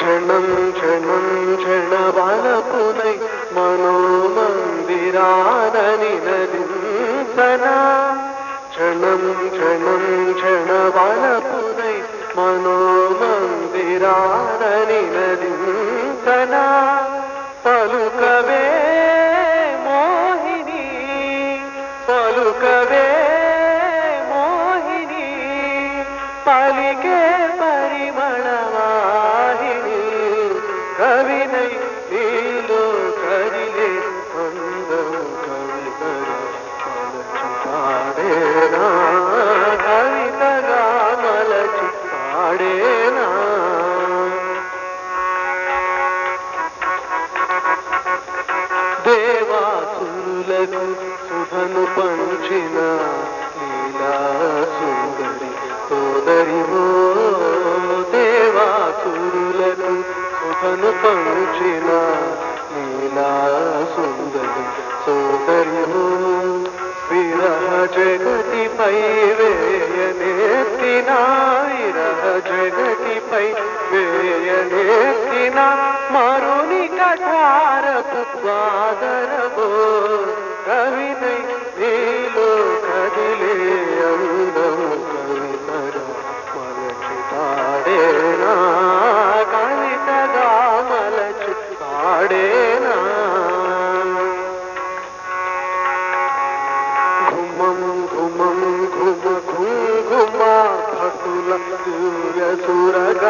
जनम् जनम् क्षणबालपुर मनोमन्दिरारणबलपुर मनोमन्दिरार కవినై నీలో కదిలే అందము కవితలు మలచి పాడేనా కవితగా మలచి పాడేనా దేవాసురులకు సుధను పంచిన లీలా సుందరి సోదరివో సుధను పంచిన లీలా సుందరి సోదరివో విరహ జగతిపై వేయనేత్తిన విరహ జగతిపై వేయనేత్తిన మరుని కఠారపు వాదర سورج